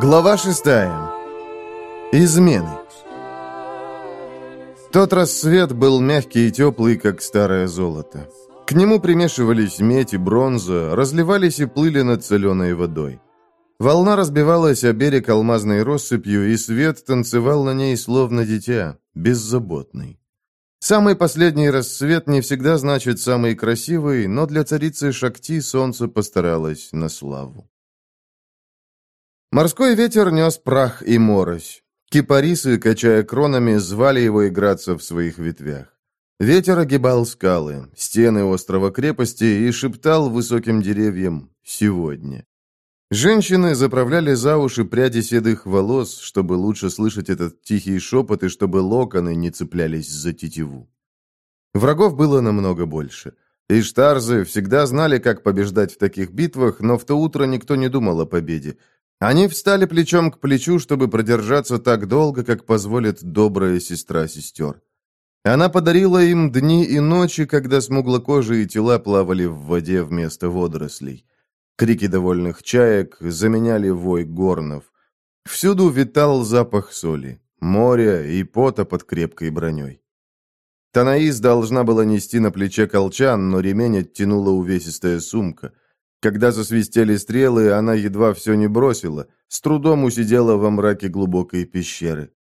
Глава шестая. Измены. Тот рассвет был мягкий и теплый, как старое золото. К нему примешивались медь и бронза, разливались и плыли над соленой водой. Волна разбивалась о берег алмазной россыпью, и свет танцевал на ней, словно дитя, беззаботный. Самый последний рассвет не всегда значит самый красивый, но для царицы Шакти солнце постаралось на славу. Морской ветер нес прах и морось. Кипарисы, качая кронами, звали его играться в своих ветвях. Ветер огибал скалы, стены острова крепости и шептал высоким деревьям «сегодня». Женщины заправляли за уши пряди седых волос, чтобы лучше слышать этот тихий шепот и чтобы локоны не цеплялись за тетиву. Врагов было намного больше. Иштарзы всегда знали, как побеждать в таких битвах, но в то утро никто не думал о победе. Они встали плечом к плечу, чтобы продержаться так долго, как позволит добрая сестра сестер. Она подарила им дни и ночи, когда смуглокожие тела плавали в воде вместо водорослей. Крики довольных чаек заменяли вой горнов. Всюду витал запах соли, моря и пота под крепкой броней. Танаис должна была нести на плече колчан, но ремень оттянула увесистая сумка – когда засвистели стрелы, она едва все не бросила, с трудом усидела во мраке глубокой пещеры.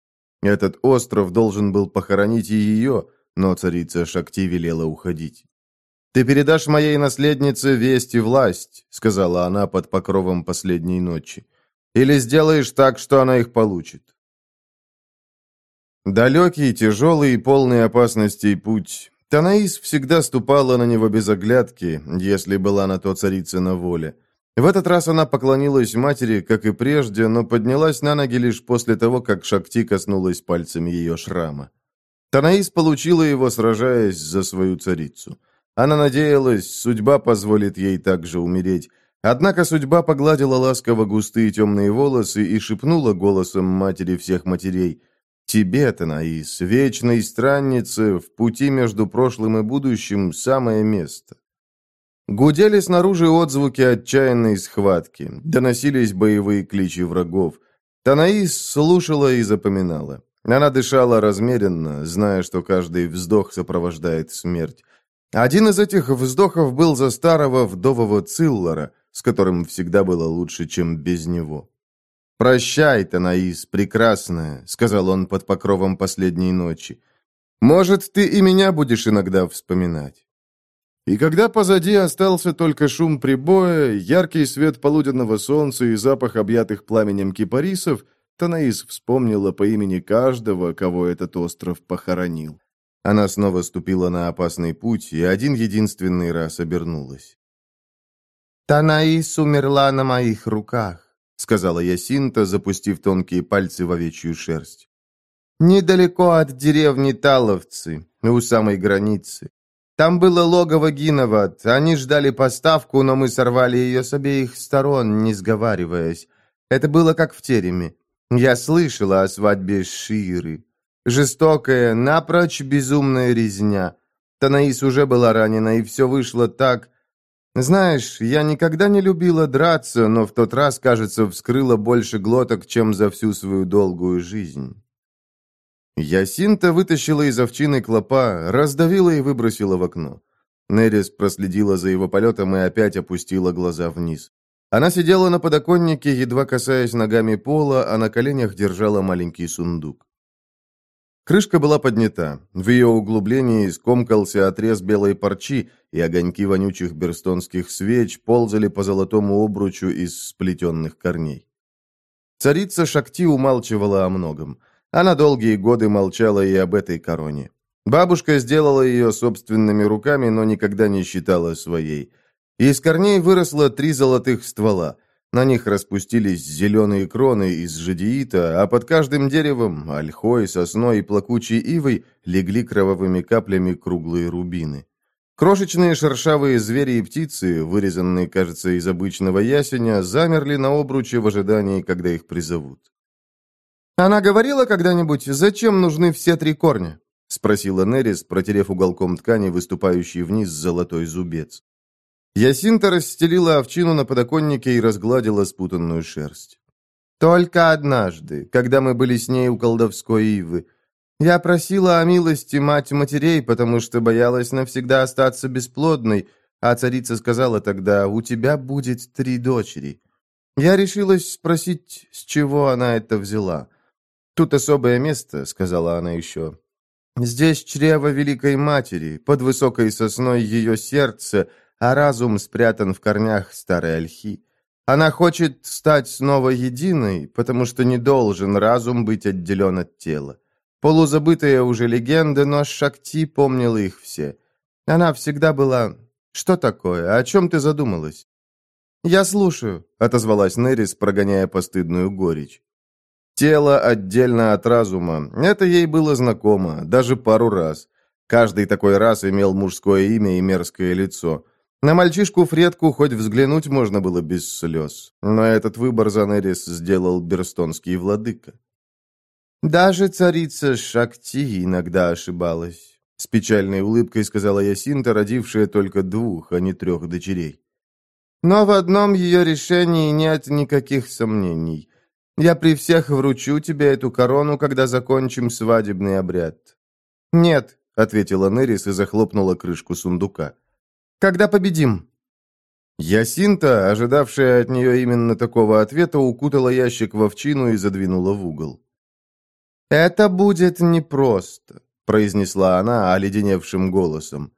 Этот остров должен был похоронить и ее, но царица Шакти велела уходить. «Ты передашь моей наследнице весть и власть», — сказала она под покровом последней ночи. «Или сделаешь так, что она их получит». Далекий, тяжелый и полный опасностей путь Танаис всегда ступала на него без оглядки, если была на то царица на воле. В этот раз она поклонилась матери, как и прежде, но поднялась на ноги лишь после того, как Шакти коснулась пальцами ее шрама. Танаис получила его, сражаясь за свою царицу. Она надеялась, судьба позволит ей также умереть. Однако судьба погладила ласково густые темные волосы и шепнула голосом матери всех матерей – Тебе, Танаис, вечной страннице, в пути между прошлым и будущим, самое место. Гудели снаружи отзвуки отчаянной схватки, доносились боевые кличи врагов. Танаис слушала и запоминала. Она дышала размеренно, зная, что каждый вздох сопровождает смерть. Один из этих вздохов был за старого вдового Циллара, с которым всегда было лучше, чем без него. «Прощай, Танаис, прекрасная», — сказал он под покровом последней ночи. «Может, ты и меня будешь иногда вспоминать». И когда позади остался только шум прибоя, яркий свет полуденного солнца и запах объятых пламенем кипарисов, Танаис вспомнила по имени каждого, кого этот остров похоронил. Она снова ступила на опасный путь и один единственный раз обернулась. «Танаис умерла на моих руках. — сказала Ясинта, запустив тонкие пальцы в овечью шерсть. «Недалеко от деревни Таловцы, у самой границы. Там было логово Гиноват. Они ждали поставку, но мы сорвали ее с обеих сторон, не сговариваясь. Это было как в тереме. Я слышала о свадьбе Ширы. Жестокая, напрочь безумная резня. Танаис уже была ранена, и все вышло так, знаешь, я никогда не любила драться, но в тот раз, кажется, вскрыла больше глоток, чем за всю свою долгую жизнь. Ясинта вытащила из овчины клопа, раздавила и выбросила в окно. Нерис проследила за его полетом и опять опустила глаза вниз. Она сидела на подоконнике, едва касаясь ногами пола, а на коленях держала маленький сундук. Крышка была поднята. В ее углублении скомкался отрез белой парчи, и огоньки вонючих берстонских свеч ползали по золотому обручу из сплетенных корней. Царица Шакти умалчивала о многом. Она долгие годы молчала и об этой короне. Бабушка сделала ее собственными руками, но никогда не считала своей. Из корней выросло три золотых ствола – на них распустились зеленые кроны из жадеита, а под каждым деревом, ольхой, сосной и плакучей ивой, легли кровавыми каплями круглые рубины. Крошечные шершавые звери и птицы, вырезанные, кажется, из обычного ясеня, замерли на обруче в ожидании, когда их призовут. «Она говорила когда-нибудь, зачем нужны все три корня?» — спросила Нерис, протерев уголком ткани, выступающий вниз золотой зубец. Ясинта расстелила овчину на подоконнике и разгладила спутанную шерсть. Только однажды, когда мы были с ней у колдовской ивы. Я просила о милости мать матерей, потому что боялась навсегда остаться бесплодной, а царица сказала тогда, у тебя будет три дочери. Я решилась спросить, с чего она это взяла. Тут особое место, сказала она еще. Здесь чрево Великой Матери, под высокой сосной ее сердце, а разум спрятан в корнях старой ольхи. Она хочет стать снова единой, потому что не должен разум быть отделен от тела. Полузабытые уже легенды, но Шакти помнила их все. Она всегда была... Что такое? О чем ты задумалась? «Я слушаю», — отозвалась Нерис, прогоняя постыдную горечь. Тело отдельно от разума. Это ей было знакомо, даже пару раз. Каждый такой раз имел мужское имя и мерзкое лицо. На мальчишку-фредку хоть взглянуть можно было без слез. Но этот выбор Занерис сделал берстонский владыка. «Даже царица Шакти иногда ошибалась», — с печальной улыбкой сказала Ясинта, родившая только двух, а не трех дочерей. «Но в одном ее решении нет никаких сомнений. Я при всех вручу тебе эту корону, когда закончим свадебный обряд». «Нет», — ответила Нерис и захлопнула крышку сундука. Когда победим?» Ясинта, ожидавшая от нее именно такого ответа, укутала ящик в овчину и задвинула в угол. «Это будет непросто», — произнесла она оледеневшим голосом.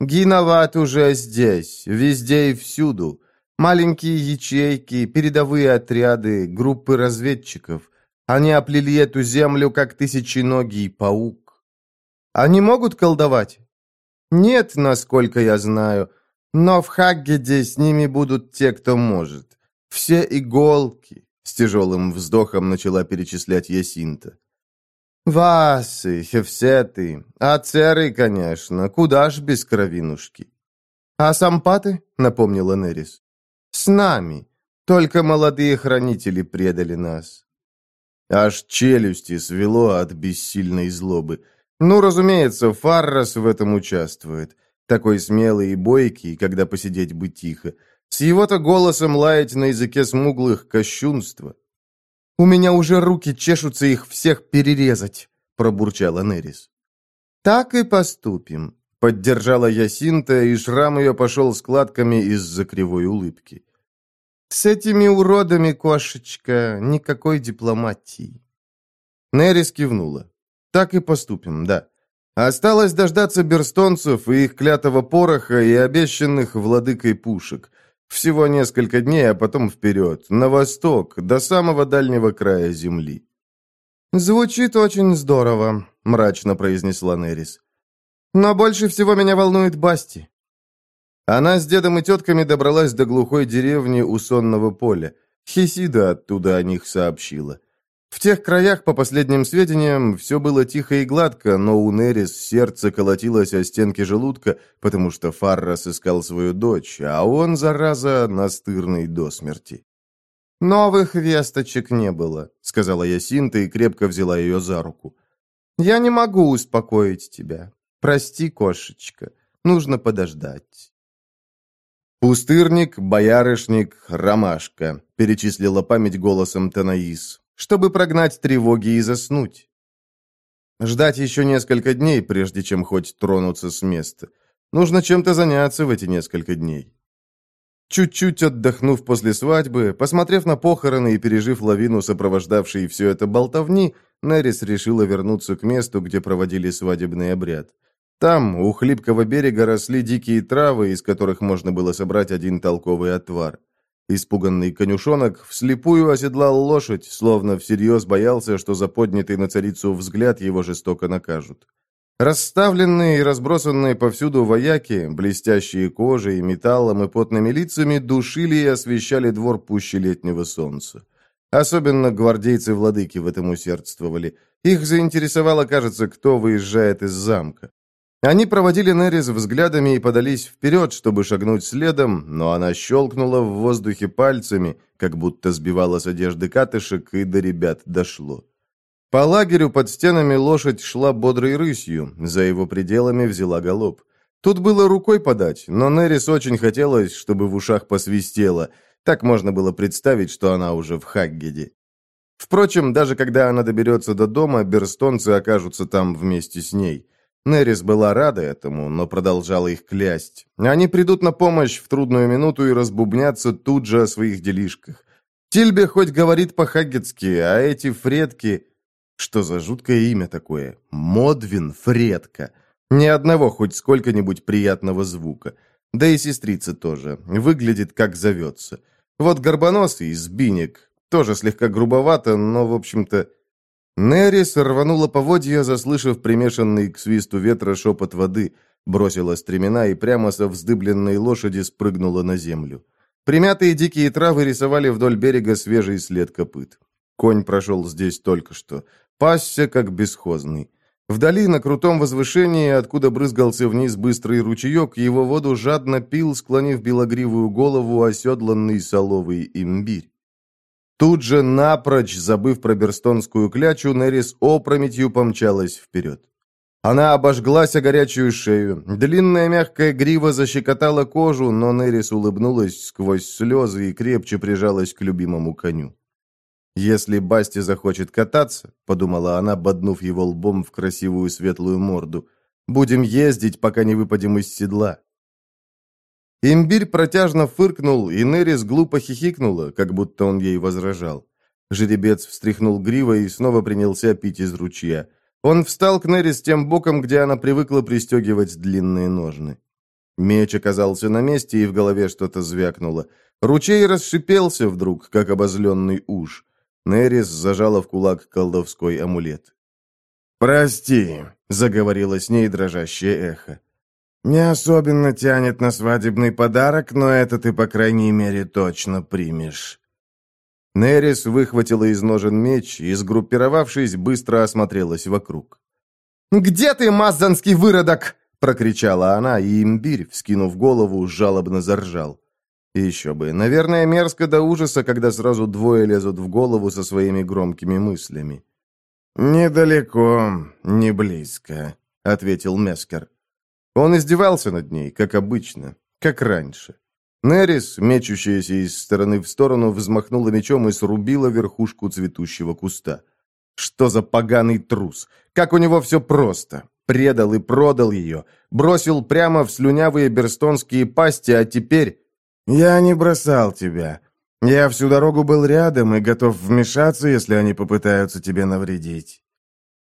«Гиноват уже здесь, везде и всюду. Маленькие ячейки, передовые отряды, группы разведчиков. Они оплели эту землю, как тысяченогий паук. Они могут колдовать?» «Нет, насколько я знаю, но в Хаггеде с ними будут те, кто может. Все иголки», — с тяжелым вздохом начала перечислять Ясинта. «Васы, хевсеты, ацеры, конечно, куда ж без кровинушки». «А сампаты?» — напомнила Нерис. «С нами. Только молодые хранители предали нас». Аж челюсти свело от бессильной злобы. Ну, разумеется, Фаррас в этом участвует. Такой смелый и бойкий, когда посидеть бы тихо. С его-то голосом лаять на языке смуглых кощунство. «У меня уже руки чешутся их всех перерезать», — пробурчала Нерис. «Так и поступим», — поддержала Ясинта, и шрам ее пошел складками из-за кривой улыбки. «С этими уродами, кошечка, никакой дипломатии». Нерис кивнула. Так и поступим, да. Осталось дождаться берстонцев и их клятого пороха и обещанных владыкой пушек. Всего несколько дней, а потом вперед, на восток, до самого дальнего края земли. «Звучит очень здорово», — мрачно произнесла Нерис. «Но больше всего меня волнует Басти». Она с дедом и тетками добралась до глухой деревни у сонного поля. Хесида оттуда о них сообщила. В тех краях, по последним сведениям, все было тихо и гладко, но у Нерис сердце колотилось о стенки желудка, потому что Фаррас искал свою дочь, а он, зараза, настырный до смерти. «Новых весточек не было», — сказала Ясинта и крепко взяла ее за руку. «Я не могу успокоить тебя. Прости, кошечка, нужно подождать». «Пустырник, боярышник, ромашка», — перечислила память голосом Танаис чтобы прогнать тревоги и заснуть. Ждать еще несколько дней, прежде чем хоть тронуться с места. Нужно чем-то заняться в эти несколько дней. Чуть-чуть отдохнув после свадьбы, посмотрев на похороны и пережив лавину, сопровождавшей все это болтовни, Нерис решила вернуться к месту, где проводили свадебный обряд. Там, у хлипкого берега, росли дикие травы, из которых можно было собрать один толковый отвар. Испуганный конюшонок вслепую оседлал лошадь, словно всерьез боялся, что за поднятый на царицу взгляд его жестоко накажут. Расставленные и разбросанные повсюду вояки, блестящие кожей, металлом и потными лицами, душили и освещали двор пуще летнего солнца. Особенно гвардейцы-владыки в этом усердствовали. Их заинтересовало, кажется, кто выезжает из замка. Они проводили Нерис взглядами и подались вперед, чтобы шагнуть следом, но она щелкнула в воздухе пальцами, как будто сбивала с одежды катышек, и до ребят дошло. По лагерю под стенами лошадь шла бодрой рысью, за его пределами взяла галоп. Тут было рукой подать, но Нерис очень хотелось, чтобы в ушах посвистело. Так можно было представить, что она уже в Хаггеде. Впрочем, даже когда она доберется до дома, берстонцы окажутся там вместе с ней. Нерис была рада этому, но продолжала их клясть. Они придут на помощь в трудную минуту и разбубнятся тут же о своих делишках. Тильбе хоть говорит по-хаггетски, а эти фредки... Что за жуткое имя такое? Модвин Фредка. Ни одного хоть сколько-нибудь приятного звука. Да и сестрица тоже. Выглядит, как зовется. Вот горбоносый, сбиник. Тоже слегка грубовато, но, в общем-то... Нерис рванула поводья, заслышав примешанный к свисту ветра шепот воды, бросила стремена и прямо со вздыбленной лошади спрыгнула на землю. Примятые дикие травы рисовали вдоль берега свежий след копыт. Конь прошел здесь только что. Пасся, как бесхозный. Вдали, на крутом возвышении, откуда брызгался вниз быстрый ручеек, его воду жадно пил, склонив белогривую голову, оседланный соловый имбирь. Тут же, напрочь, забыв про берстонскую клячу, Нерис опрометью помчалась вперед. Она обожглась о горячую шею. Длинная мягкая грива защекотала кожу, но Нерис улыбнулась сквозь слезы и крепче прижалась к любимому коню. «Если Басти захочет кататься», — подумала она, боднув его лбом в красивую светлую морду, «будем ездить, пока не выпадем из седла». Имбирь протяжно фыркнул, и Нерис глупо хихикнула, как будто он ей возражал. Жеребец встряхнул гривой и снова принялся пить из ручья. Он встал к Нерис тем боком, где она привыкла пристегивать длинные ножны. Меч оказался на месте, и в голове что-то звякнуло. Ручей расшипелся вдруг, как обозленный уж. Нерис зажала в кулак колдовской амулет. «Прости», — заговорило с ней дрожащее эхо. Не особенно тянет на свадебный подарок, но это ты, по крайней мере, точно примешь». Нерис выхватила из ножен меч и, сгруппировавшись, быстро осмотрелась вокруг. «Где ты, мазанский выродок?» — прокричала она, и имбирь, вскинув голову, жалобно заржал. Еще бы, наверное, мерзко до ужаса, когда сразу двое лезут в голову со своими громкими мыслями. «Недалеко, не близко», — ответил Мескер. Он издевался над ней, как обычно, как раньше. Нерис, мечущаяся из стороны в сторону, взмахнула мечом и срубила верхушку цветущего куста. Что за поганый трус? Как у него все просто. Предал и продал ее. Бросил прямо в слюнявые берстонские пасти, а теперь... «Я не бросал тебя. Я всю дорогу был рядом и готов вмешаться, если они попытаются тебе навредить».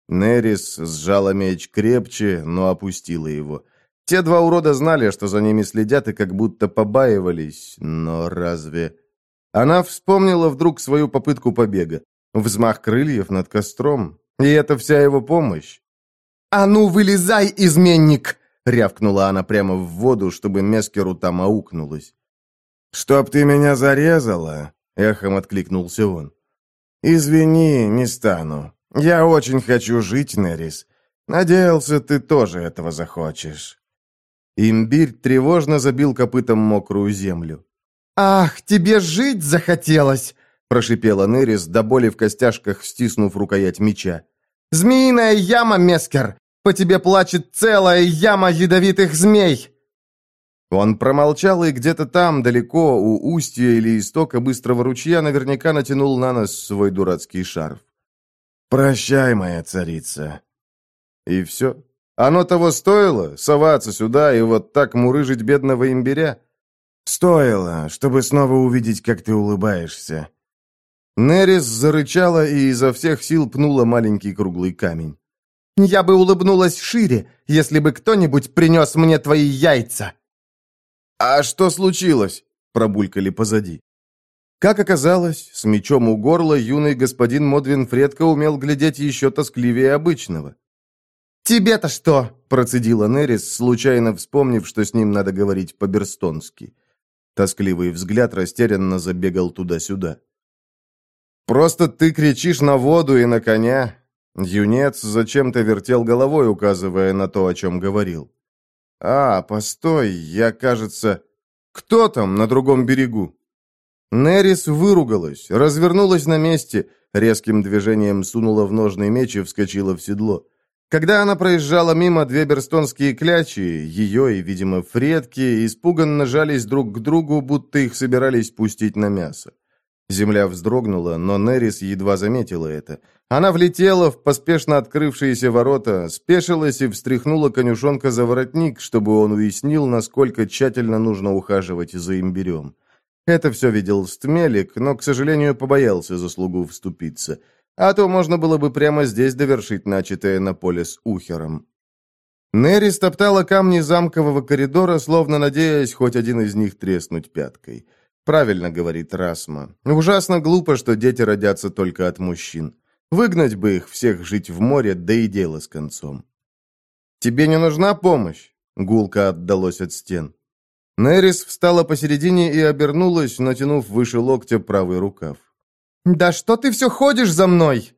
Нерис сжала меч крепче, но опустила его. Те два урода знали, что за ними следят и как будто побаивались, но разве... Она вспомнила вдруг свою попытку побега. Взмах крыльев над костром. И это вся его помощь. «А ну, вылезай, изменник!» — рявкнула она прямо в воду, чтобы Мескеру там аукнулась. «Чтоб ты меня зарезала!» — эхом откликнулся он. «Извини, не стану. Я очень хочу жить, Нерис. Надеялся, ты тоже этого захочешь». Имбирь тревожно забил копытом мокрую землю. «Ах, тебе жить захотелось!» прошипела Нерис, до боли в костяшках стиснув рукоять меча. «Змеиная яма, Мескер! По тебе плачет целая яма ядовитых змей!» Он промолчал и где-то там, далеко, у устья или истока быстрого ручья, наверняка натянул на нос свой дурацкий шарф. «Прощай, моя царица!» И все. Оно того стоило, соваться сюда и вот так мурыжить бедного имбиря? Стоило, чтобы снова увидеть, как ты улыбаешься. Нерис зарычала и изо всех сил пнула маленький круглый камень. «Я бы улыбнулась шире, если бы кто-нибудь принес мне твои яйца!» «А что случилось?» — пробулькали позади. Как оказалось, с мечом у горла юный господин Модвин Фредко умел глядеть еще тоскливее обычного. «Тебе-то что?» – процедила Нерис, случайно вспомнив, что с ним надо говорить по-берстонски. Тоскливый взгляд растерянно забегал туда-сюда. «Просто ты кричишь на воду и на коня!» Юнец зачем-то вертел головой, указывая на то, о чем говорил. «А, постой, я, кажется... Кто там на другом берегу?» Нерис выругалась, развернулась на месте, резким движением сунула в ножный меч и вскочила в седло. Когда она проезжала мимо, две берстонские клячи, ее и, видимо, фредки, испуганно жались друг к другу, будто их собирались пустить на мясо. Земля вздрогнула, но Нерис едва заметила это. Она влетела в поспешно открывшиеся ворота, спешилась и встряхнула конюшонка за воротник, чтобы он уяснил, насколько тщательно нужно ухаживать за имбирем. Это все видел Стмелик, но, к сожалению, побоялся за слугу вступиться. А то можно было бы прямо здесь довершить начатое на поле с Ухером. Нерри стоптала камни замкового коридора, словно надеясь хоть один из них треснуть пяткой. Правильно говорит Расма. Ужасно глупо, что дети родятся только от мужчин. Выгнать бы их всех жить в море, да и дело с концом. «Тебе не нужна помощь?» Гулка отдалось от стен. Нерис встала посередине и обернулась, натянув выше локтя правый рукав. «Да что ты все ходишь за мной?»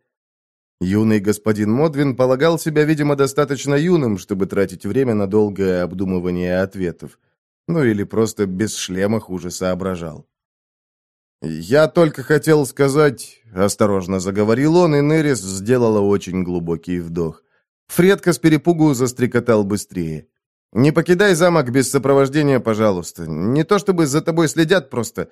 Юный господин Модвин полагал себя, видимо, достаточно юным, чтобы тратить время на долгое обдумывание ответов. Ну или просто без шлема хуже соображал. «Я только хотел сказать...» — осторожно заговорил он, и Нерис сделала очень глубокий вдох. Фредка с перепугу застрекотал быстрее. Не покидай замок без сопровождения, пожалуйста. Не то чтобы за тобой следят просто.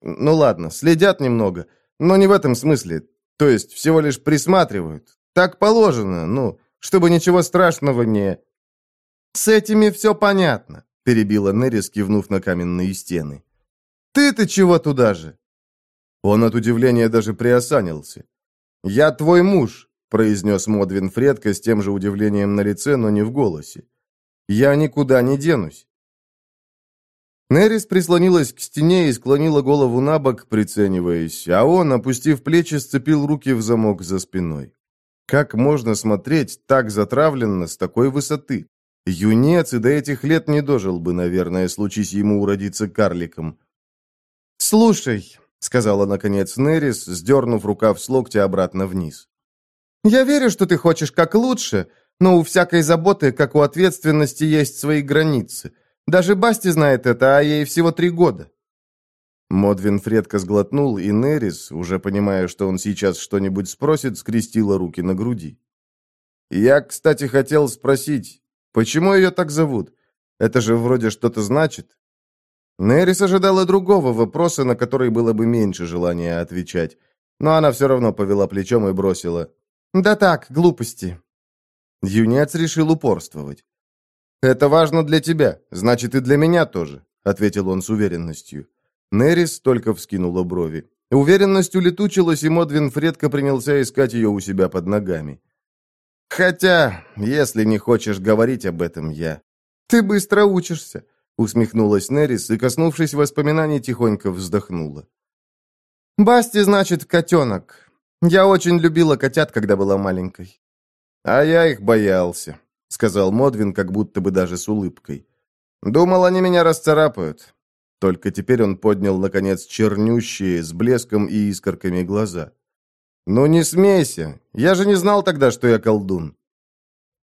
Ну ладно, следят немного, но не в этом смысле. То есть всего лишь присматривают. Так положено, ну, чтобы ничего страшного не... С этими все понятно, перебила Нерис, кивнув на каменные стены. Ты-то чего туда же? Он от удивления даже приосанился. «Я твой муж», — произнес Модвин Фредко с тем же удивлением на лице, но не в голосе. Я никуда не денусь. Нерис прислонилась к стене и склонила голову на бок, прицениваясь, а он, опустив плечи, сцепил руки в замок за спиной. Как можно смотреть так затравленно с такой высоты? Юнец и до этих лет не дожил бы, наверное, случись ему уродиться карликом. «Слушай», — сказала наконец Нерис, сдернув рукав с локтя обратно вниз. «Я верю, что ты хочешь как лучше, но у всякой заботы, как у ответственности, есть свои границы. Даже Басти знает это, а ей всего три года». Модвин Фредко сглотнул, и Нерис, уже понимая, что он сейчас что-нибудь спросит, скрестила руки на груди. «Я, кстати, хотел спросить, почему ее так зовут? Это же вроде что-то значит». Нерис ожидала другого вопроса, на который было бы меньше желания отвечать, но она все равно повела плечом и бросила. «Да так, глупости. Юнец решил упорствовать. «Это важно для тебя, значит и для меня тоже», — ответил он с уверенностью. Нерис только вскинула брови. Уверенность улетучилась, и Модвин Фредко принялся искать ее у себя под ногами. «Хотя, если не хочешь говорить об этом, я...» «Ты быстро учишься», — усмехнулась Нерис и, коснувшись воспоминаний, тихонько вздохнула. «Басти, значит, котенок. Я очень любила котят, когда была маленькой. «А я их боялся», — сказал Модвин, как будто бы даже с улыбкой. «Думал, они меня расцарапают». Только теперь он поднял, наконец, чернющие, с блеском и искорками глаза. «Ну не смейся! Я же не знал тогда, что я колдун!»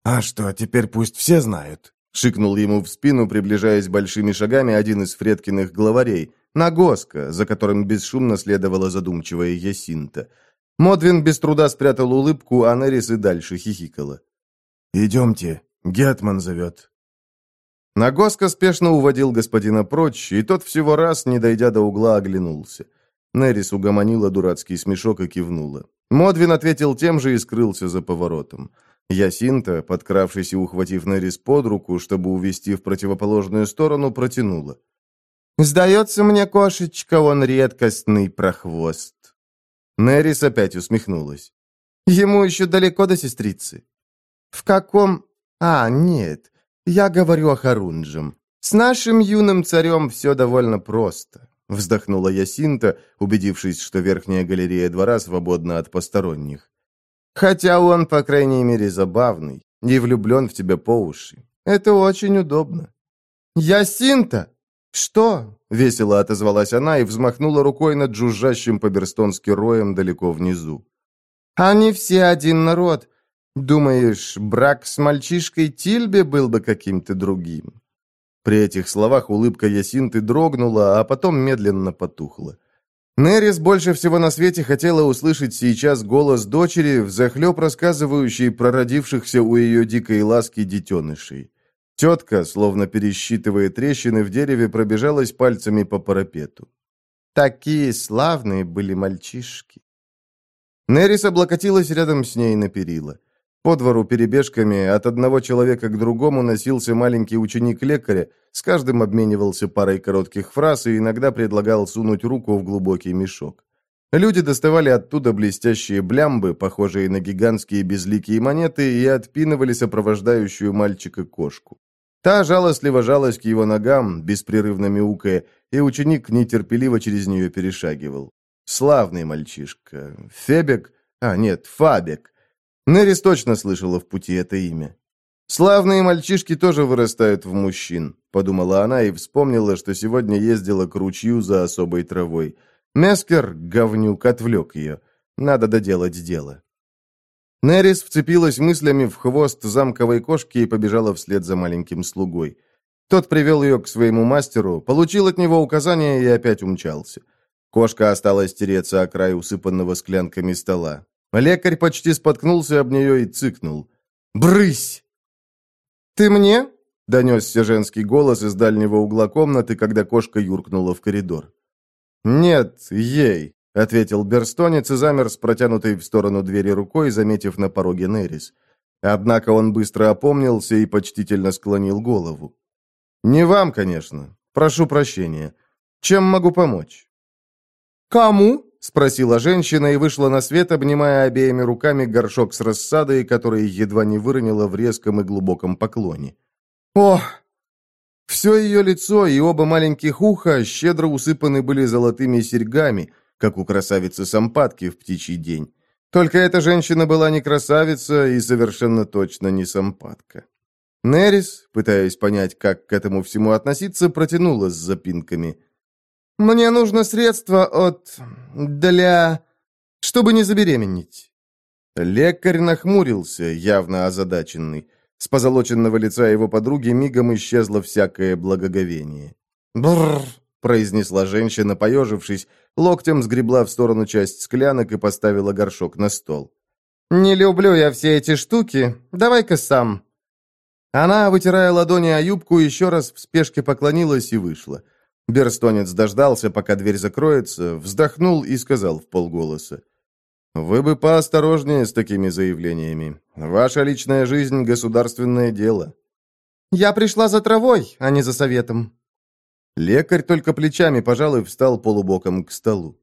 «А что, теперь пусть все знают!» — шикнул ему в спину, приближаясь большими шагами один из Фредкиных главарей, Нагоска, за которым бесшумно следовала задумчивая Ясинта — Модвин без труда спрятал улыбку, а Нерис и дальше хихикала. «Идемте, Гетман зовет». Нагоска спешно уводил господина прочь, и тот всего раз, не дойдя до угла, оглянулся. Нерис угомонила дурацкий смешок и кивнула. Модвин ответил тем же и скрылся за поворотом. Ясинта, подкравшись и ухватив Нерис под руку, чтобы увести в противоположную сторону, протянула. «Сдается мне, кошечка, он редкостный прохвост». Нерис опять усмехнулась. «Ему еще далеко до сестрицы». «В каком...» «А, нет, я говорю о Харунджем. С нашим юным царем все довольно просто», вздохнула Ясинта, убедившись, что верхняя галерея двора свободна от посторонних. «Хотя он, по крайней мере, забавный и влюблен в тебя по уши. Это очень удобно». «Ясинта!» «Что?» — весело отозвалась она и взмахнула рукой над жужжащим по-берстонски роем далеко внизу. «Они все один народ. Думаешь, брак с мальчишкой Тильбе был бы каким-то другим?» При этих словах улыбка Ясинты дрогнула, а потом медленно потухла. Нерис больше всего на свете хотела услышать сейчас голос дочери, взахлеб рассказывающей про родившихся у ее дикой ласки детенышей. Тетка, словно пересчитывая трещины в дереве, пробежалась пальцами по парапету. Такие славные были мальчишки. Нерис облокотилась рядом с ней на перила. По двору перебежками от одного человека к другому носился маленький ученик лекаря, с каждым обменивался парой коротких фраз и иногда предлагал сунуть руку в глубокий мешок. Люди доставали оттуда блестящие блямбы, похожие на гигантские безликие монеты, и отпинывали сопровождающую мальчика кошку. Та жалостливо жалась к его ногам, беспрерывно мяукая, и ученик нетерпеливо через нее перешагивал. Славный мальчишка. Фебек? А, нет, Фабек. Нерис точно слышала в пути это имя. «Славные мальчишки тоже вырастают в мужчин», — подумала она и вспомнила, что сегодня ездила к ручью за особой травой. Мескер, говнюк, отвлек ее. Надо доделать дело. Нерис вцепилась мыслями в хвост замковой кошки и побежала вслед за маленьким слугой. Тот привел ее к своему мастеру, получил от него указания и опять умчался. Кошка осталась тереться о край усыпанного склянками стола. Лекарь почти споткнулся об нее и цыкнул. «Брысь!» «Ты мне?» — донесся женский голос из дальнего угла комнаты, когда кошка юркнула в коридор. «Нет, ей», — ответил Берстонец и замер с протянутой в сторону двери рукой, заметив на пороге Нерис. Однако он быстро опомнился и почтительно склонил голову. «Не вам, конечно. Прошу прощения. Чем могу помочь?» «Кому?» — спросила женщина и вышла на свет, обнимая обеими руками горшок с рассадой, который едва не выронила в резком и глубоком поклоне. «О!» Все ее лицо и оба маленьких уха щедро усыпаны были золотыми серьгами, как у красавицы Сампатки в птичий день. Только эта женщина была не красавица и совершенно точно не Сампатка. Нерис, пытаясь понять, как к этому всему относиться, протянула с запинками – мне нужно средство от... для... чтобы не забеременеть». Лекарь нахмурился, явно озадаченный. С позолоченного лица его подруги мигом исчезло всякое благоговение. «Бррр», — произнесла женщина, поежившись, локтем сгребла в сторону часть склянок и поставила горшок на стол. «Не люблю я все эти штуки. Давай-ка сам». Она, вытирая ладони о юбку, еще раз в спешке поклонилась и вышла. Берстонец дождался, пока дверь закроется, вздохнул и сказал в полголоса. «Вы бы поосторожнее с такими заявлениями. Ваша личная жизнь — государственное дело». «Я пришла за травой, а не за советом». Лекарь только плечами пожал и встал полубоком к столу.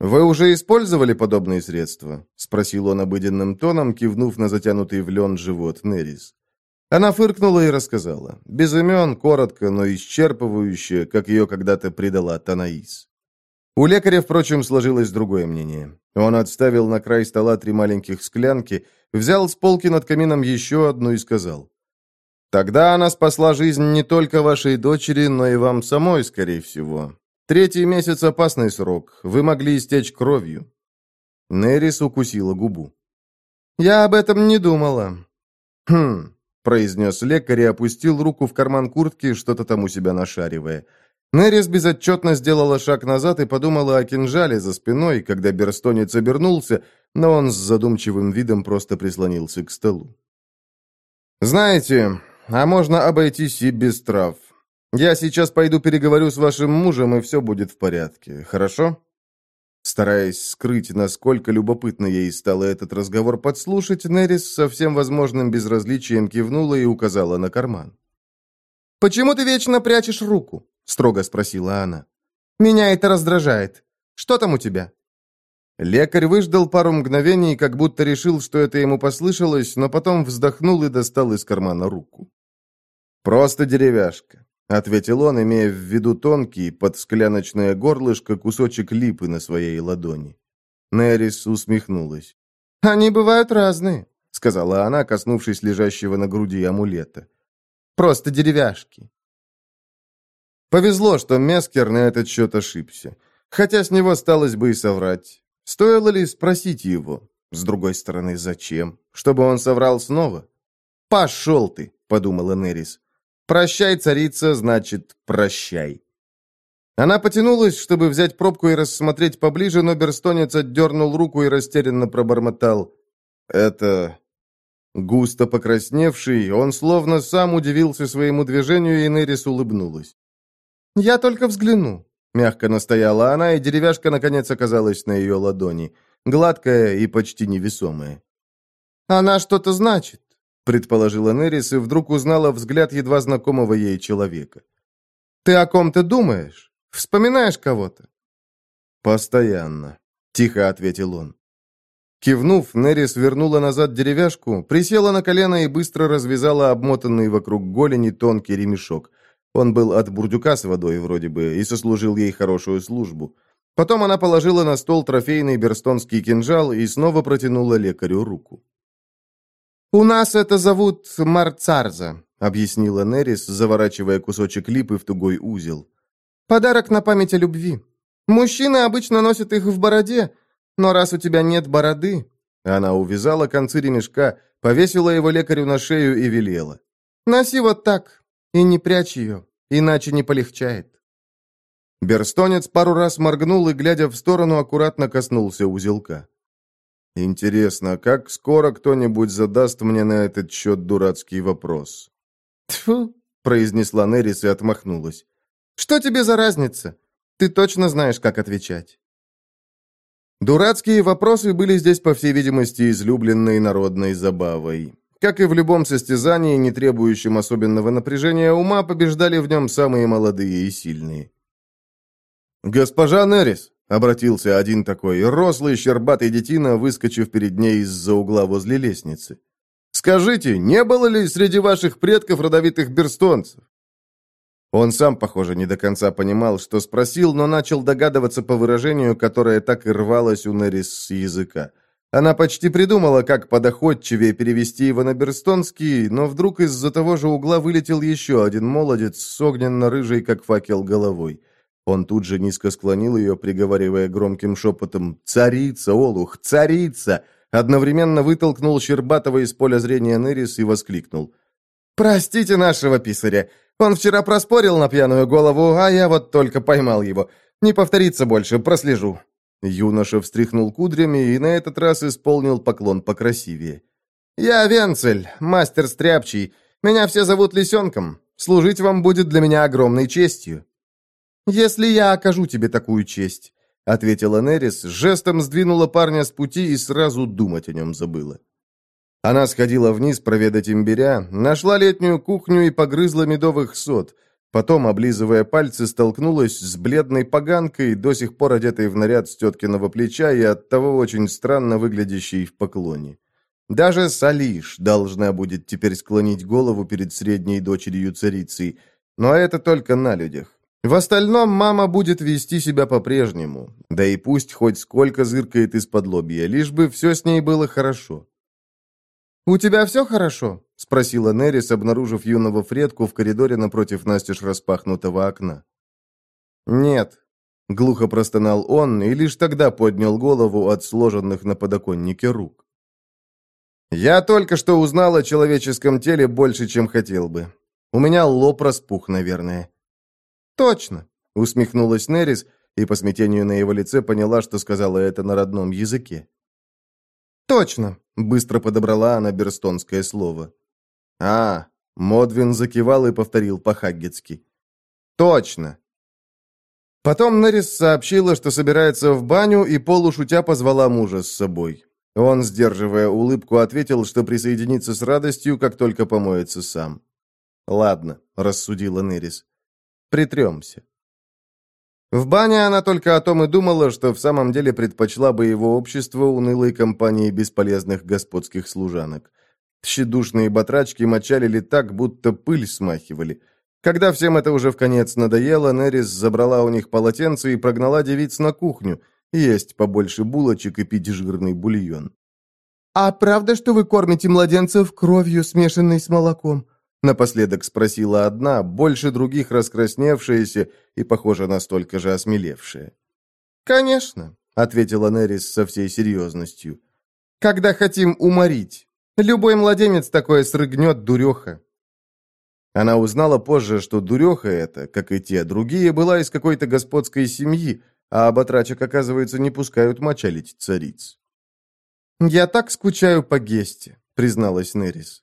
«Вы уже использовали подобные средства?» — спросил он обыденным тоном, кивнув на затянутый в лен живот Нерис. Она фыркнула и рассказала. Без имен, коротко, но исчерпывающе, как ее когда-то предала Танаис. У лекаря, впрочем, сложилось другое мнение. Он отставил на край стола три маленьких склянки, взял с полки над камином еще одну и сказал. «Тогда она спасла жизнь не только вашей дочери, но и вам самой, скорее всего. Третий месяц — опасный срок. Вы могли истечь кровью». Нерис укусила губу. «Я об этом не думала». «Хм, произнес лекарь и опустил руку в карман куртки, что-то там у себя нашаривая. Нерис безотчетно сделала шаг назад и подумала о кинжале за спиной, когда берстонец обернулся, но он с задумчивым видом просто прислонился к столу. «Знаете, а можно обойтись и без трав. Я сейчас пойду переговорю с вашим мужем, и все будет в порядке, хорошо?» Стараясь скрыть, насколько любопытно ей стало этот разговор подслушать, Нерис со всем возможным безразличием кивнула и указала на карман. «Почему ты вечно прячешь руку?» — строго спросила она. «Меня это раздражает. Что там у тебя?» Лекарь выждал пару мгновений, как будто решил, что это ему послышалось, но потом вздохнул и достал из кармана руку. «Просто деревяшка. — ответил он, имея в виду тонкий, под скляночное горлышко, кусочек липы на своей ладони. Нерис усмехнулась. «Они бывают разные», — сказала она, коснувшись лежащего на груди амулета. «Просто деревяшки». Повезло, что Мескер на этот счет ошибся. Хотя с него сталось бы и соврать. Стоило ли спросить его? С другой стороны, зачем? Чтобы он соврал снова? «Пошел ты!» — подумала Нерис. «Прощай, царица, значит, прощай». Она потянулась, чтобы взять пробку и рассмотреть поближе, но Берстонец отдернул руку и растерянно пробормотал. «Это...» Густо покрасневший, он словно сам удивился своему движению, и Нерис улыбнулась. «Я только взгляну», — Мягко настояла она, и деревяшка наконец оказалась на ее ладони, гладкая и почти невесомая. «Она что-то значит», — предположила Нерис, и вдруг узнала взгляд едва знакомого ей человека. «Ты о ком-то думаешь? Вспоминаешь кого-то?» «Постоянно», — тихо ответил он. Кивнув, Нерис вернула назад деревяшку, присела на колено и быстро развязала обмотанный вокруг голени тонкий ремешок. Он был от бурдюка с водой вроде бы и сослужил ей хорошую службу. Потом она положила на стол трофейный берстонский кинжал и снова протянула лекарю руку. «У нас это зовут Марцарза», — объяснила Нерис, заворачивая кусочек липы в тугой узел. «Подарок на память о любви. Мужчины обычно носят их в бороде, но раз у тебя нет бороды...» Она увязала концы ремешка, повесила его лекарю на шею и велела. «Носи вот так и не прячь ее, иначе не полегчает». Берстонец пару раз моргнул и, глядя в сторону, аккуратно коснулся узелка. «Интересно, как скоро кто-нибудь задаст мне на этот счет дурацкий вопрос?» «Тьфу!» — произнесла Нерис и отмахнулась. «Что тебе за разница? Ты точно знаешь, как отвечать». Дурацкие вопросы были здесь, по всей видимости, излюбленной народной забавой. Как и в любом состязании, не требующем особенного напряжения ума, побеждали в нем самые молодые и сильные. «Госпожа Нерис», — обратился один такой, рослый, щербатый детина, выскочив перед ней из-за угла возле лестницы. «Скажите, не было ли среди ваших предков родовитых берстонцев?» Он сам, похоже, не до конца понимал, что спросил, но начал догадываться по выражению, которое так и рвалось у Нерис с языка. Она почти придумала, как подоходчивее перевести его на берстонский, но вдруг из-за того же угла вылетел еще один молодец с огненно-рыжей, как факел, головой. Он тут же низко склонил ее, приговаривая громким шепотом «Царица, Олух, царица!» Одновременно вытолкнул Щербатова из поля зрения Нерис и воскликнул. «Простите нашего писаря! Он вчера проспорил на пьяную голову, а я вот только поймал его. Не повторится больше, прослежу». Юноша встряхнул кудрями и на этот раз исполнил поклон покрасивее. «Я Венцель, мастер стряпчий. Меня все зовут Лисенком. Служить вам будет для меня огромной честью». «Если я окажу тебе такую честь», — ответила Нерис, жестом сдвинула парня с пути и сразу думать о нем забыла. Она сходила вниз проведать имбиря, нашла летнюю кухню и погрызла медовых сот. Потом, облизывая пальцы, столкнулась с бледной поганкой, до сих пор одетой в наряд с теткиного плеча и оттого очень странно выглядящей в поклоне. Даже Салиш должна будет теперь склонить голову перед средней дочерью царицы, но это только на людях. В остальном мама будет вести себя по-прежнему, да и пусть хоть сколько зыркает из-под лобья, лишь бы все с ней было хорошо. «У тебя все хорошо?» — спросила Нерис, обнаружив юного Фредку в коридоре напротив настежь распахнутого окна. «Нет», — глухо простонал он и лишь тогда поднял голову от сложенных на подоконнике рук. «Я только что узнал о человеческом теле больше, чем хотел бы. У меня лоб распух, наверное». «Точно», — усмехнулась Нерис и по смятению на его лице поняла, что сказала это на родном языке. «Точно», — быстро подобрала она берстонское слово. «А», — Модвин закивал и повторил по-хаггетски. «Точно». Потом Нерис сообщила, что собирается в баню, и полушутя позвала мужа с собой. Он, сдерживая улыбку, ответил, что присоединится с радостью, как только помоется сам. «Ладно», — рассудила Нерис. «Притремся». В бане она только о том и думала, что в самом деле предпочла бы его общество унылой компании бесполезных господских служанок. Тщедушные батрачки мочалили так, будто пыль смахивали. Когда всем это уже в конец надоело, Нерис забрала у них полотенце и прогнала девиц на кухню, есть побольше булочек и пить жирный бульон. «А правда, что вы кормите младенцев кровью, смешанной с молоком?» Напоследок спросила одна, больше других раскрасневшаяся и, похоже, настолько же осмелевшая. «Конечно», — ответила Нерис со всей серьезностью. «Когда хотим уморить. Любой младенец такое срыгнет, дуреха». Она узнала позже, что дуреха эта, как и те другие, была из какой-то господской семьи, а батрачек, оказывается, не пускают мочалить цариц. «Я так скучаю по Гесте», — призналась Нерис.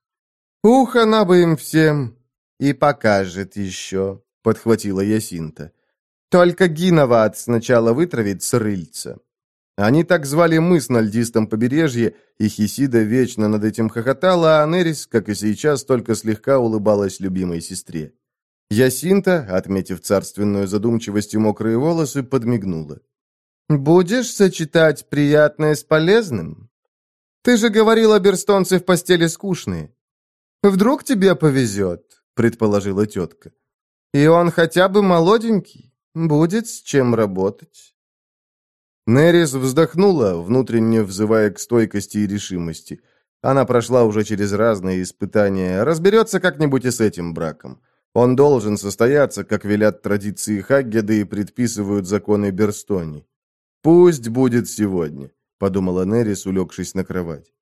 «Ух, она бы им всем и покажет еще», — подхватила Ясинта. Только Гиноват сначала вытравит с рыльца. Они так звали мыс на льдистом побережье, и Хисида вечно над этим хохотала, а Нерис, как и сейчас, только слегка улыбалась любимой сестре. Ясинта, отметив царственную задумчивость и мокрые волосы, подмигнула. «Будешь сочетать приятное с полезным? Ты же говорила, берстонцы в постели скучные. Вдруг тебе повезет?» — предположила тетка. «И он хотя бы молоденький, будет с чем работать». Нерис вздохнула, внутренне взывая к стойкости и решимости. Она прошла уже через разные испытания, разберется как-нибудь и с этим браком. Он должен состояться, как велят традиции Хаггеда и предписывают законы Берстони. «Пусть будет сегодня», — подумала Нерис, улегшись на кровать.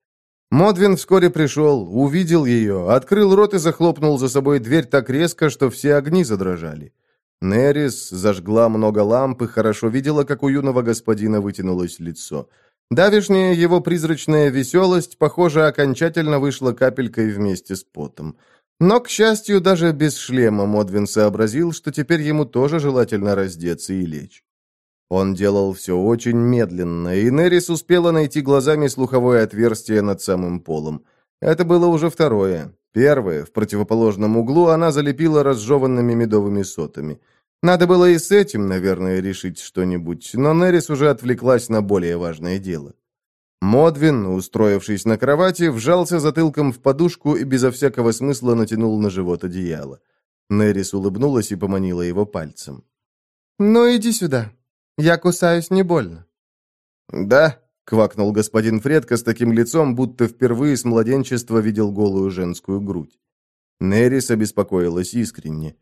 Модвин вскоре пришел, увидел ее, открыл рот и захлопнул за собой дверь так резко, что все огни задрожали. Нерис зажгла много ламп и хорошо видела, как у юного господина вытянулось лицо. Давишняя его призрачная веселость, похоже, окончательно вышла капелькой вместе с потом. Но, к счастью, даже без шлема Модвин сообразил, что теперь ему тоже желательно раздеться и лечь. Он делал все очень медленно, и Нерис успела найти глазами слуховое отверстие над самым полом. Это было уже второе. Первое, в противоположном углу, она залепила разжеванными медовыми сотами. Надо было и с этим, наверное, решить что-нибудь, но Нерис уже отвлеклась на более важное дело. Модвин, устроившись на кровати, вжался затылком в подушку и безо всякого смысла натянул на живот одеяло. Нерис улыбнулась и поманила его пальцем. «Ну, иди сюда. Я кусаюсь не больно». «Да», — квакнул господин Фредко с таким лицом, будто впервые с младенчества видел голую женскую грудь. Нерис обеспокоилась искренне.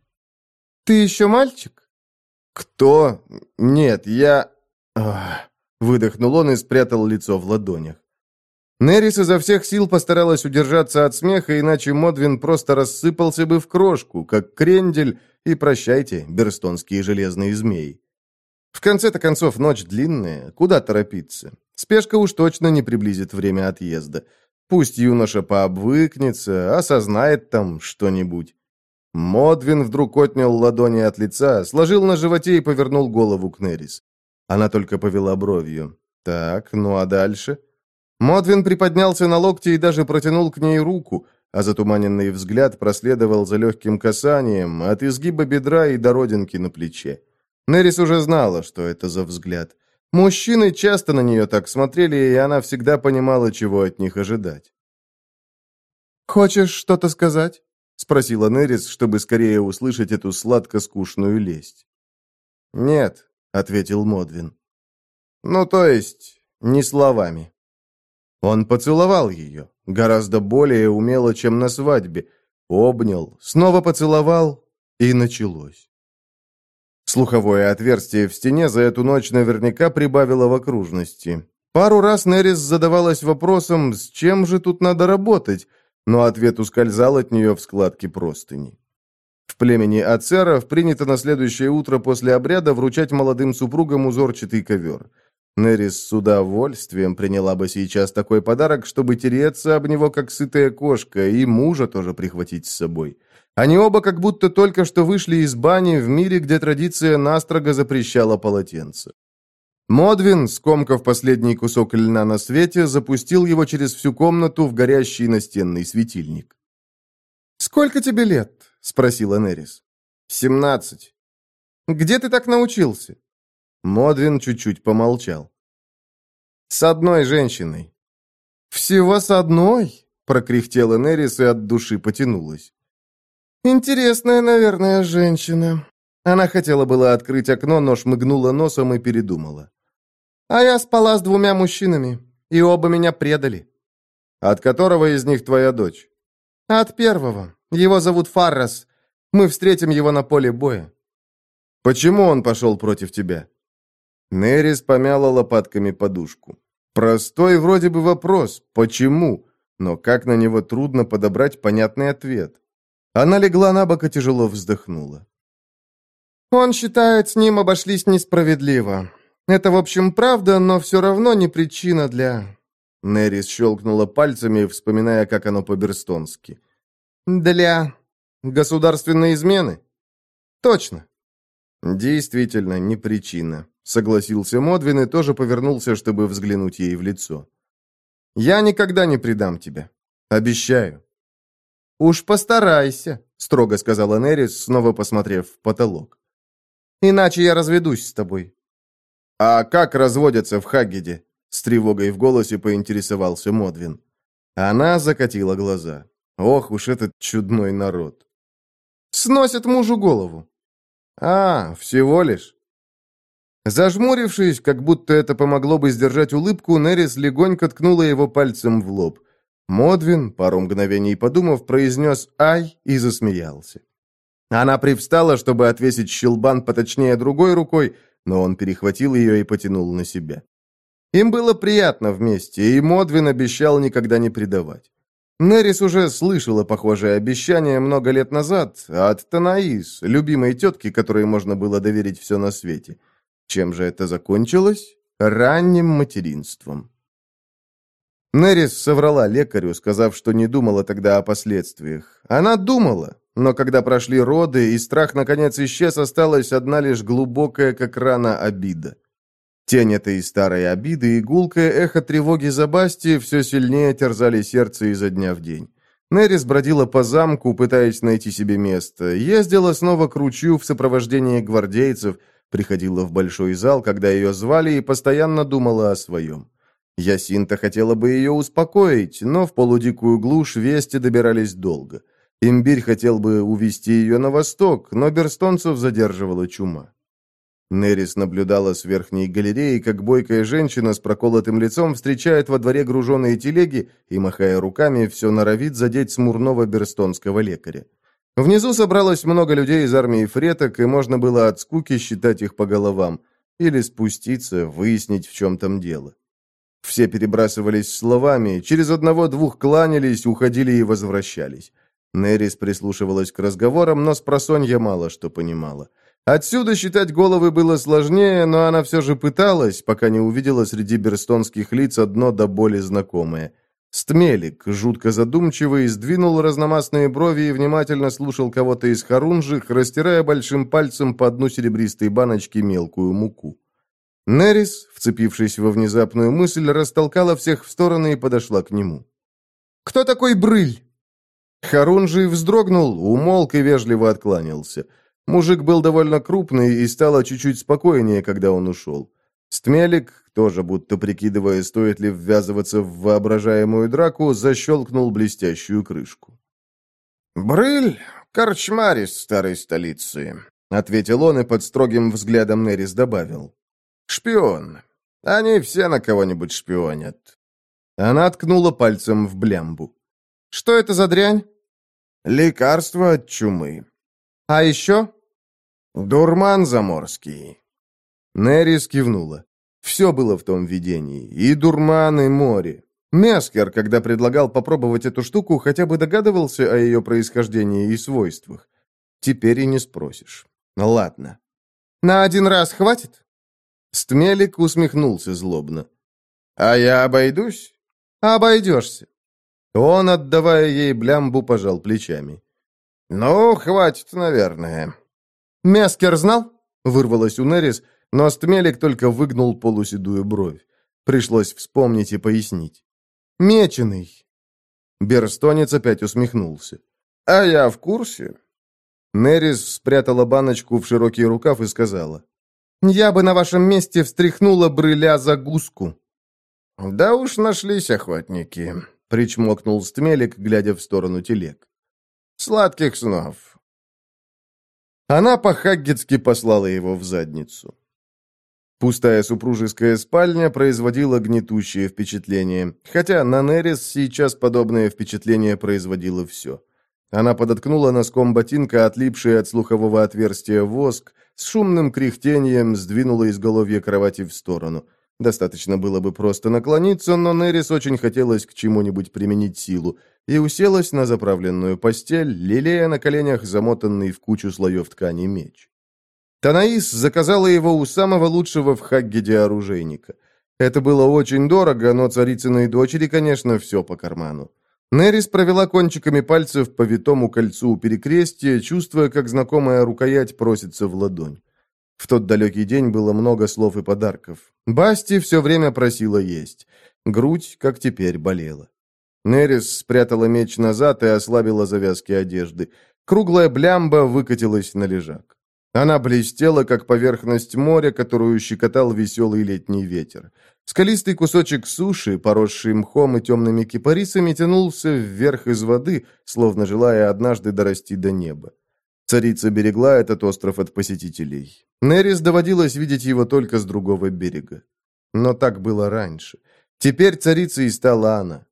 «Ты еще мальчик?» «Кто? Нет, я...» Ах, Выдохнул он и спрятал лицо в ладонях. Нерис изо всех сил постаралась удержаться от смеха, иначе Модвин просто рассыпался бы в крошку, как крендель, и прощайте, берстонские железные змеи. В конце-то концов, ночь длинная, куда торопиться? Спешка уж точно не приблизит время отъезда. Пусть юноша пообвыкнется, осознает там что-нибудь. Модвин вдруг отнял ладони от лица, сложил на животе и повернул голову к Нерис. Она только повела бровью. «Так, ну а дальше?» Модвин приподнялся на локте и даже протянул к ней руку, а затуманенный взгляд проследовал за легким касанием от изгиба бедра и до родинки на плече. Нерис уже знала, что это за взгляд. Мужчины часто на нее так смотрели, и она всегда понимала, чего от них ожидать. «Хочешь что-то сказать?» — спросила Нерис, чтобы скорее услышать эту сладко-скучную лесть. «Нет», — ответил Модвин. «Ну, то есть, не словами». Он поцеловал ее, гораздо более умело, чем на свадьбе, обнял, снова поцеловал, и началось. Слуховое отверстие в стене за эту ночь наверняка прибавило в окружности. Пару раз Нерис задавалась вопросом, с чем же тут надо работать, но ответ ускользал от нее в складке простыни. В племени ацеров принято на следующее утро после обряда вручать молодым супругам узорчатый ковер. Нерис с удовольствием приняла бы сейчас такой подарок, чтобы тереться об него, как сытая кошка, и мужа тоже прихватить с собой. Они оба как будто только что вышли из бани в мире, где традиция настрого запрещала полотенце. Модвин, скомкав последний кусок льна на свете, запустил его через всю комнату в горящий настенный светильник. «Сколько тебе лет?» — спросила Нерис. «Семнадцать». «Где ты так научился?» Модвин чуть-чуть помолчал. «С одной женщиной». «Всего с одной?» — прокряхтела Нерис и от души потянулась. «Интересная, наверное, женщина». Она хотела было открыть окно, но шмыгнула носом и передумала. А я спала с двумя мужчинами, и оба меня предали. От которого из них твоя дочь? От первого. Его зовут Фаррас. Мы встретим его на поле боя. Почему он пошел против тебя? Нерис помяла лопатками подушку. Простой вроде бы вопрос «почему?», но как на него трудно подобрать понятный ответ. Она легла на бок и тяжело вздохнула. «Он считает, с ним обошлись несправедливо. Это, в общем, правда, но все равно не причина для...» Нерис щелкнула пальцами, вспоминая, как оно по-берстонски. «Для...» «Государственной измены?» «Точно». «Действительно, не причина», — согласился Модвин и тоже повернулся, чтобы взглянуть ей в лицо. «Я никогда не предам тебя. Обещаю». «Уж постарайся», — строго сказала Нерис, снова посмотрев в потолок. «Иначе я разведусь с тобой». «А как разводятся в Хаггеде?» — с тревогой в голосе поинтересовался Модвин. Она закатила глаза. «Ох уж этот чудной народ!» «Сносят мужу голову». «А, всего лишь?» Зажмурившись, как будто это помогло бы сдержать улыбку, Нерис легонько ткнула его пальцем в лоб. Модвин, пару мгновений подумав, произнес «Ай!» и засмеялся. Она привстала, чтобы отвесить щелбан поточнее другой рукой, но он перехватил ее и потянул на себя. Им было приятно вместе, и Модвин обещал никогда не предавать. Нерис уже слышала похожее обещание много лет назад от Танаис, любимой тетки, которой можно было доверить все на свете. Чем же это закончилось? Ранним материнством. Нерис соврала лекарю, сказав, что не думала тогда о последствиях. Она думала, но когда прошли роды и страх наконец исчез, осталась одна лишь глубокая, как рана, обида. Тень этой старой обиды и гулкое эхо тревоги за Басти все сильнее терзали сердце изо дня в день. Нерис бродила по замку, пытаясь найти себе место. Ездила снова к ручью в сопровождении гвардейцев, приходила в большой зал, когда ее звали, и постоянно думала о своем. Ясинта хотела бы ее успокоить, но в полудикую глушь вести добирались долго. Имбирь хотел бы увести ее на восток, но берстонцев задерживала чума. Нерис наблюдала с верхней галереи, как бойкая женщина с проколотым лицом встречает во дворе груженные телеги и, махая руками, все норовит задеть смурного берстонского лекаря. Внизу собралось много людей из армии фреток, и можно было от скуки считать их по головам, или спуститься, выяснить, в чем там дело. Все перебрасывались словами, через одного-двух кланялись, уходили и возвращались. Нерис прислушивалась к разговорам, но с просонья мало что понимала. Отсюда считать головы было сложнее, но она все же пыталась, пока не увидела среди берстонских лиц одно до боли знакомое. Стмелик, жутко задумчивый, сдвинул разномастные брови и внимательно слушал кого-то из хорунжих, растирая большим пальцем по дну серебристой баночки мелкую муку. Нерис, вцепившись во внезапную мысль, растолкала всех в стороны и подошла к нему. «Кто такой Брыль?» Харунжий вздрогнул, умолк и вежливо откланялся. Мужик был довольно крупный и стало чуть-чуть спокойнее, когда он ушел. Стмелик, тоже будто прикидывая, стоит ли ввязываться в воображаемую драку, защелкнул блестящую крышку. «Брыль — корчмарис старой столицы», — ответил он и под строгим взглядом Нерис добавил. «Шпион. Они все на кого-нибудь шпионят». Она ткнула пальцем в блямбу. «Что это за дрянь?» «Лекарство от чумы. А еще?» «Дурман заморский». Нерис кивнула. Все было в том видении. И дурман, и море. Мескер, когда предлагал попробовать эту штуку, хотя бы догадывался о ее происхождении и свойствах. Теперь и не спросишь. Ладно. «На один раз хватит?» Стмелик усмехнулся злобно. «А я обойдусь?» «Обойдешься». Он, отдавая ей блямбу, пожал плечами. «Ну, хватит, наверное». «Мескер знал?» — вырвалось у Нерис, но Стмелик только выгнул полуседую бровь. Пришлось вспомнить и пояснить. «Меченый». Берстонец опять усмехнулся. «А я в курсе». Нерис спрятала баночку в широкий рукав и сказала. «Я бы на вашем месте встряхнула брыля за гуску». «Да уж нашлись охотники», — причмокнул Стмелик, глядя в сторону телег. Сладких снов!» Она по-хаггетски послала его в задницу. Пустая супружеская спальня производила гнетущее впечатление, хотя на Нерис сейчас подобное впечатление производило все. Она подоткнула носком ботинка отлипший от слухового отверстия воск, с шумным кряхтением сдвинула изголовье кровати в сторону. Достаточно было бы просто наклониться, но Нерис очень хотелось к чему-нибудь применить силу, и уселась на заправленную постель, лелея на коленях замотанный в кучу слоев ткани меч. Танаис заказала его у самого лучшего в Хаггеде оружейника. Это было очень дорого, но царицыной дочери, конечно, все по карману. Нерис провела кончиками пальцев по витому кольцу у перекрестия, чувствуя, как знакомая рукоять просится в ладонь. В тот далекий день было много слов и подарков. Басти все время просила есть. Грудь, как теперь, болела. Нерис спрятала меч назад и ослабила завязки одежды. Круглая блямба выкатилась на лежак. Она блестела, как поверхность моря, которую щекотал веселый летний ветер. Скалистый кусочек суши, поросший мхом и темными кипарисами, тянулся вверх из воды, словно желая однажды дорасти до неба. Царица берегла этот остров от посетителей. Нерис доводилось видеть его только с другого берега. Но так было раньше. Теперь царицей стала она.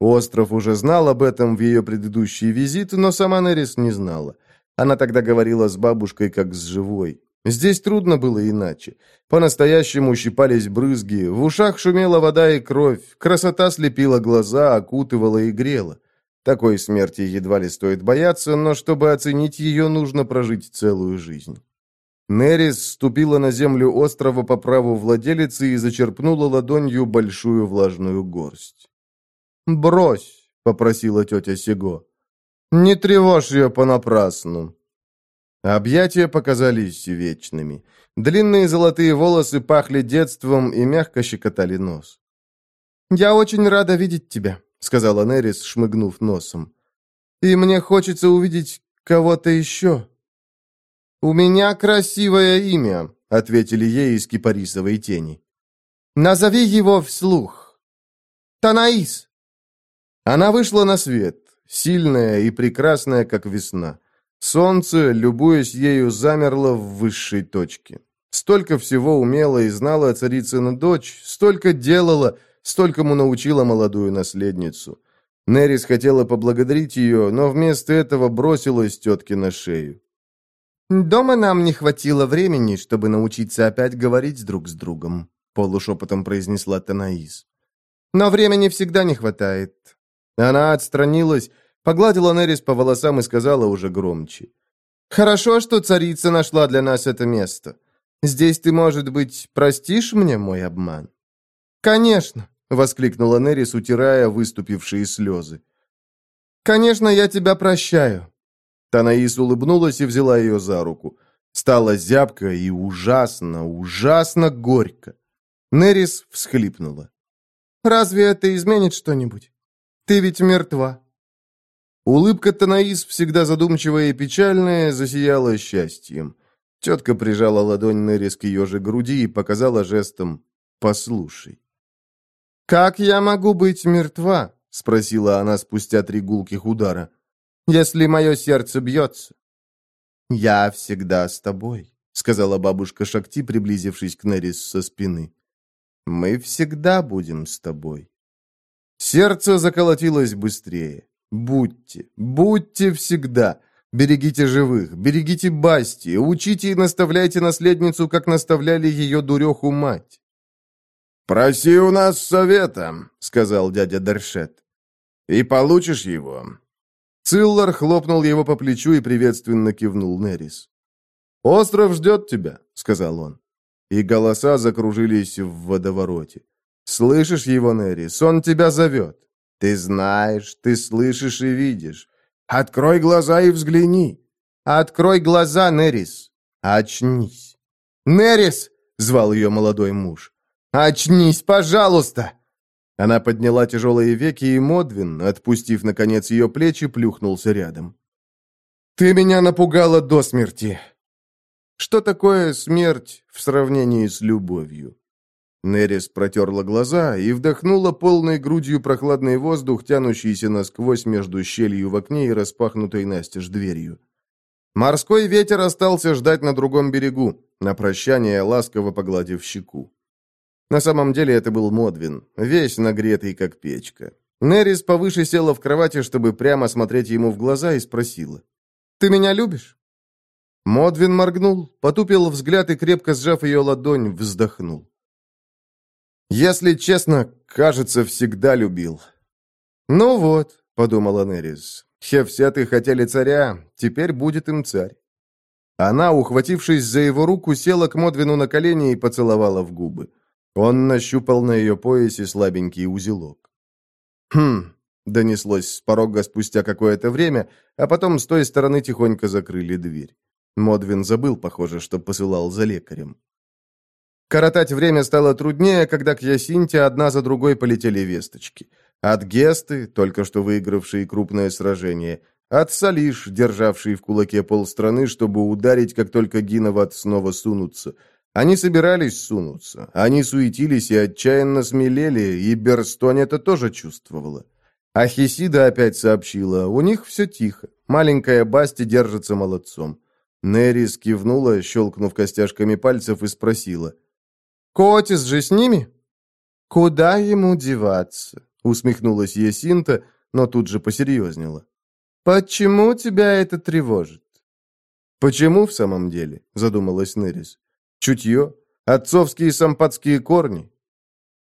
Остров уже знал об этом в ее предыдущий визит, но сама Нерис не знала. Она тогда говорила с бабушкой как с живой. Здесь трудно было иначе. По-настоящему щипались брызги, в ушах шумела вода и кровь, красота слепила глаза, окутывала и грела. Такой смерти едва ли стоит бояться, но чтобы оценить ее, нужно прожить целую жизнь. Нерис ступила на землю острова по праву владелицы и зачерпнула ладонью большую влажную горсть. «Брось», — попросила тетя Сего. «Не тревожь ее понапрасну». Объятия показались вечными. Длинные золотые волосы пахли детством и мягко щекотали нос. «Я очень рада видеть тебя», — сказала Нерис, шмыгнув носом. «И мне хочется увидеть кого-то еще». «У меня красивое имя», — ответили ей из кипарисовой тени. «Назови его вслух». «Танаис». Она вышла на свет, сильная и прекрасная, как весна. Солнце, любуясь ею, замерло в высшей точке. Столько всего умела и знала царицына дочь, столько делала, столькому научила молодую наследницу. Нерис хотела поблагодарить ее, но вместо этого бросилась тетке на шею. «Дома нам не хватило времени, чтобы научиться опять говорить друг с другом», полушепотом произнесла Танаис. «Но времени всегда не хватает». Она отстранилась, погладила Нерис по волосам и сказала уже громче. «Хорошо, что царица нашла для нас это место. Здесь ты, может быть, простишь мне мой обман?» «Конечно», — воскликнула Нерис, утирая выступившие слезы. «Конечно, я тебя прощаю. Танаис улыбнулась и взяла ее за руку. Стало зябко и ужасно, ужасно горько. Нерис всхлипнула. «Разве это изменит что-нибудь? Ты ведь мертва». Улыбка Танаис, всегда задумчивая и печальная, засияла счастьем. Тетка прижала ладонь Нерис к ее же груди и показала жестом «Послушай». «Как я могу быть мертва?» — спросила она спустя три гулких удара если мое сердце бьется?» «Я всегда с тобой», — сказала бабушка Шакти, приблизившись к Нерис со спины. «Мы всегда будем с тобой». Сердце заколотилось быстрее. «Будьте, будьте всегда. Берегите живых, берегите Басти, учите и наставляйте наследницу, как наставляли ее дуреху мать». «Проси у нас совета», — сказал дядя Дершет, — «и получишь его. Циллар хлопнул его по плечу и приветственно кивнул Нерис. «Остров ждет тебя», — сказал он. И голоса закружились в водовороте. «Слышишь его, Нерис? Он тебя зовет. Ты знаешь, ты слышишь и видишь. Открой глаза и взгляни. Открой глаза, Нерис. Очнись». «Нерис!» — звал ее молодой муж. «Очнись, пожалуйста!» Она подняла тяжелые веки, и Модвин, отпустив, наконец, ее плечи, плюхнулся рядом. «Ты меня напугала до смерти!» Что такое смерть в сравнении с любовью? Нерис протерла глаза и вдохнула полной грудью прохладный воздух, тянущийся насквозь между щелью в окне и распахнутой настежь дверью. Морской ветер остался ждать на другом берегу, на прощание ласково погладив щеку. На самом деле это был Модвин, весь нагретый, как печка. Нерис повыше села в кровати, чтобы прямо смотреть ему в глаза, и спросила. «Ты меня любишь?» Модвин моргнул, потупил взгляд и, крепко сжав ее ладонь, вздохнул. «Если честно, кажется, всегда любил». «Ну вот», — подумала Нерис, — «Хевсеты хотели царя, теперь будет им царь». Она, ухватившись за его руку, села к Модвину на колени и поцеловала в губы. Он нащупал на ее поясе слабенький узелок. «Хм», — донеслось с порога спустя какое-то время, а потом с той стороны тихонько закрыли дверь. Модвин забыл, похоже, что посылал за лекарем. Коротать время стало труднее, когда к Ясинте одна за другой полетели весточки. От Гесты, только что выигравшей крупное сражение, от Салиш, державшей в кулаке полстраны, чтобы ударить, как только Гиноват снова сунутся. Они собирались сунуться. Они суетились и отчаянно смелели, и Берстонь это тоже чувствовала. А Хесида опять сообщила, у них все тихо. Маленькая Басти держится молодцом. Нерис кивнула, щелкнув костяшками пальцев, и спросила. «Котис же с ними?» «Куда ему деваться?» — усмехнулась Есинта, но тут же посерьезнела. «Почему тебя это тревожит?» «Почему в самом деле?» — задумалась Нерис. «Чутье? Отцовские сампатские корни?»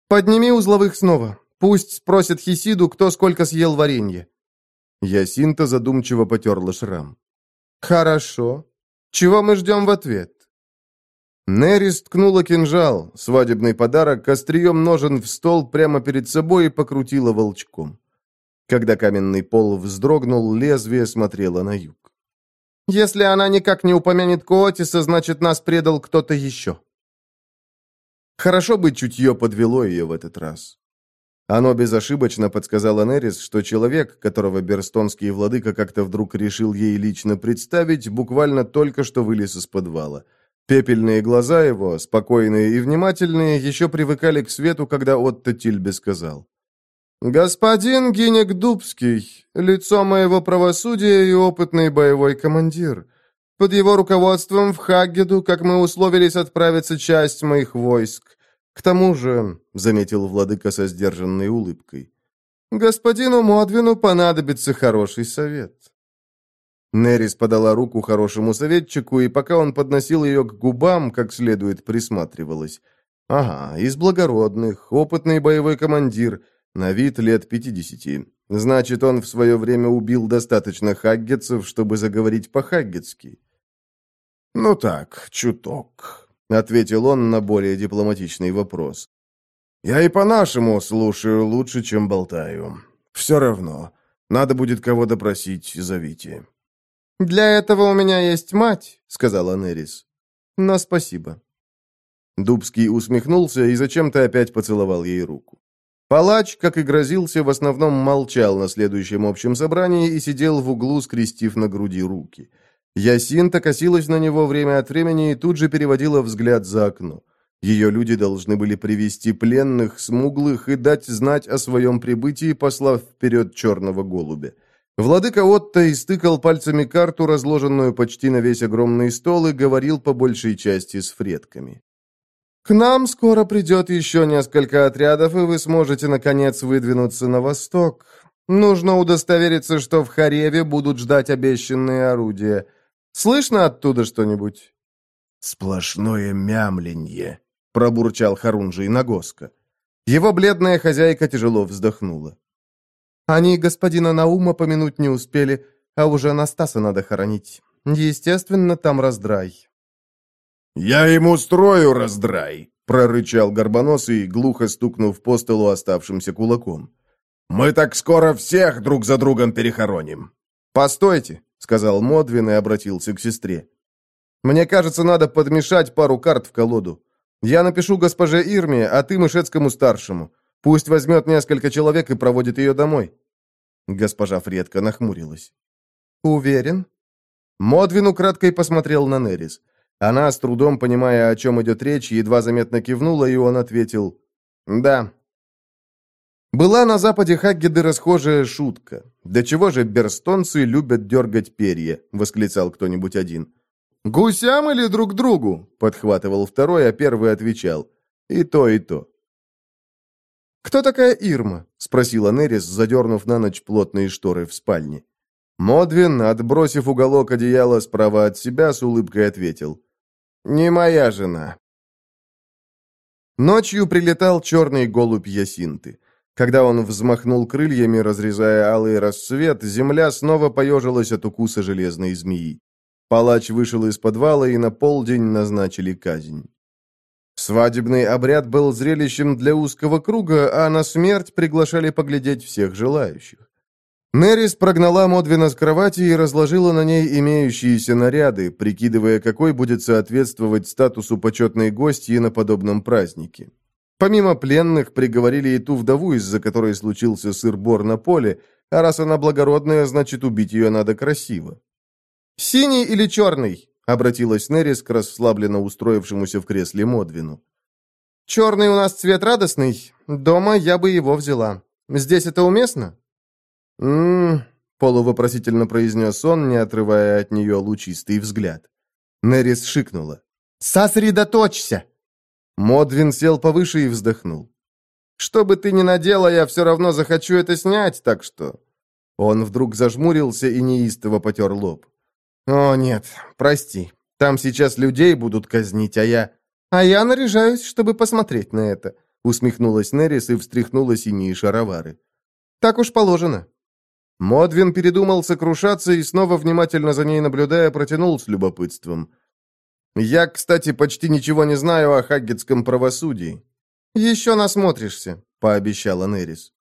«Подними узловых снова. Пусть спросит Хисиду, кто сколько съел варенья». Ясинта задумчиво потерла шрам. «Хорошо. Чего мы ждем в ответ?» Нерис ткнула кинжал, свадебный подарок, острием ножен в стол прямо перед собой и покрутила волчком. Когда каменный пол вздрогнул, лезвие смотрело на юг. «Если она никак не упомянет Коотиса, значит, нас предал кто-то еще». Хорошо бы чутье подвело ее в этот раз. Оно безошибочно подсказало Нерис, что человек, которого берстонский владыка как-то вдруг решил ей лично представить, буквально только что вылез из подвала. Пепельные глаза его, спокойные и внимательные, еще привыкали к свету, когда Отто Тильбе сказал. «Господин Гинек Дубский, лицо моего правосудия и опытный боевой командир. Под его руководством в Хаггеду, как мы условились, отправиться часть моих войск. К тому же, — заметил владыка со сдержанной улыбкой, — господину Модвину понадобится хороший совет. Нерис подала руку хорошему советчику, и пока он подносил ее к губам, как следует присматривалась. Ага, из благородных, опытный боевой командир, на вид лет пятидесяти. Значит, он в свое время убил достаточно хаггетцев, чтобы заговорить по-хаггетски. «Ну так, чуток», — ответил он на более дипломатичный вопрос. «Я и по-нашему слушаю лучше, чем болтаю. Все равно. Надо будет кого допросить, зовите». «Для этого у меня есть мать», — сказала Нерис. «Но спасибо». Дубский усмехнулся и зачем-то опять поцеловал ей руку. Палач, как и грозился, в основном молчал на следующем общем собрании и сидел в углу, скрестив на груди руки. Ясинта косилась на него время от времени и тут же переводила взгляд за окно. Ее люди должны были привести пленных, смуглых и дать знать о своем прибытии, послав вперед черного голубя. Владыка Отто истыкал пальцами карту, разложенную почти на весь огромный стол, и говорил по большей части с фредками. «К нам скоро придет еще несколько отрядов, и вы сможете, наконец, выдвинуться на восток. Нужно удостовериться, что в Хареве будут ждать обещанные орудия. Слышно оттуда что-нибудь?» «Сплошное мямленье», — пробурчал Харунжий Нагоска. Его бледная хозяйка тяжело вздохнула. «Они господина Наума помянуть не успели, а уже Анастаса надо хоронить. Естественно, там раздрай». «Я ему строю раздрай», — прорычал Горбоносый, глухо стукнув по столу оставшимся кулаком. «Мы так скоро всех друг за другом перехороним». «Постойте», — сказал Модвин и обратился к сестре. «Мне кажется, надо подмешать пару карт в колоду. Я напишу госпоже Ирме, а ты Мышецкому старшему. Пусть возьмет несколько человек и проводит ее домой». Госпожа Фредка нахмурилась. «Уверен?» Модвин украдкой посмотрел на Нерис. Она, с трудом понимая, о чем идет речь, едва заметно кивнула, и он ответил «Да». Была на западе Хаггеды расхожая шутка. «Да чего же берстонцы любят дергать перья?» — восклицал кто-нибудь один. «Гусям или друг другу?» — подхватывал второй, а первый отвечал. «И то, и то». «Кто такая Ирма?» — спросила Нерис, задернув на ночь плотные шторы в спальне. Модвин, отбросив уголок одеяла справа от себя, с улыбкой ответил. «Не моя жена». Ночью прилетал черный голубь Ясинты. Когда он взмахнул крыльями, разрезая алый рассвет, земля снова поежилась от укуса железной змеи. Палач вышел из подвала, и на полдень назначили казнь. Свадебный обряд был зрелищем для узкого круга, а на смерть приглашали поглядеть всех желающих. Нерис прогнала Модвина с кровати и разложила на ней имеющиеся наряды, прикидывая, какой будет соответствовать статусу почетной гостьи на подобном празднике. Помимо пленных, приговорили и ту вдову, из-за которой случился сыр-бор на поле, а раз она благородная, значит, убить ее надо красиво. «Синий или черный?» — обратилась Нерис к расслабленно устроившемуся в кресле Модвину. «Черный у нас цвет радостный. Дома я бы его взяла. Здесь это уместно?» «М-м-м», полувопросительно произнес он, не отрывая от нее лучистый взгляд. Нерис шикнула. «Сосредоточься!» Модвин сел повыше и вздохнул. «Что бы ты ни надела, я все равно захочу это снять, так что...» Он вдруг зажмурился и неистово потер лоб. «О, нет, прости. Там сейчас людей будут казнить, а я...» «А я наряжаюсь, чтобы посмотреть на это», усмехнулась Нерис и встряхнула синие шаровары. «Так уж положено. Модвин передумал сокрушаться и, снова внимательно за ней наблюдая, протянул с любопытством. «Я, кстати, почти ничего не знаю о хаггетском правосудии». «Еще насмотришься», — пообещала Нерис.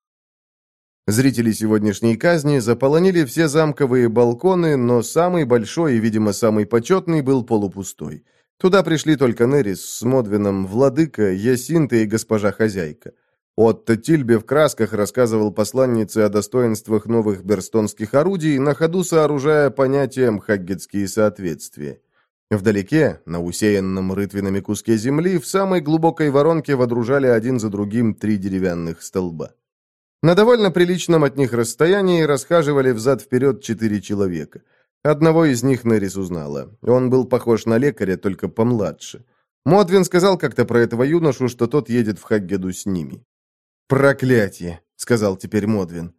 Зрители сегодняшней казни заполонили все замковые балконы, но самый большой и, видимо, самый почетный был полупустой. Туда пришли только Нерис с Модвином, Владыка, Ясинта и госпожа-хозяйка. Отто Тильбе в красках рассказывал посланнице о достоинствах новых берстонских орудий, на ходу сооружая понятием хаггетские соответствия. Вдалеке, на усеянном рытвинами куске земли, в самой глубокой воронке водружали один за другим три деревянных столба. На довольно приличном от них расстоянии расхаживали взад-вперед четыре человека. Одного из них Нерис узнала. Он был похож на лекаря, только помладше. Модвин сказал как-то про этого юношу, что тот едет в Хаггеду с ними. «Проклятие!» — сказал теперь Модвин.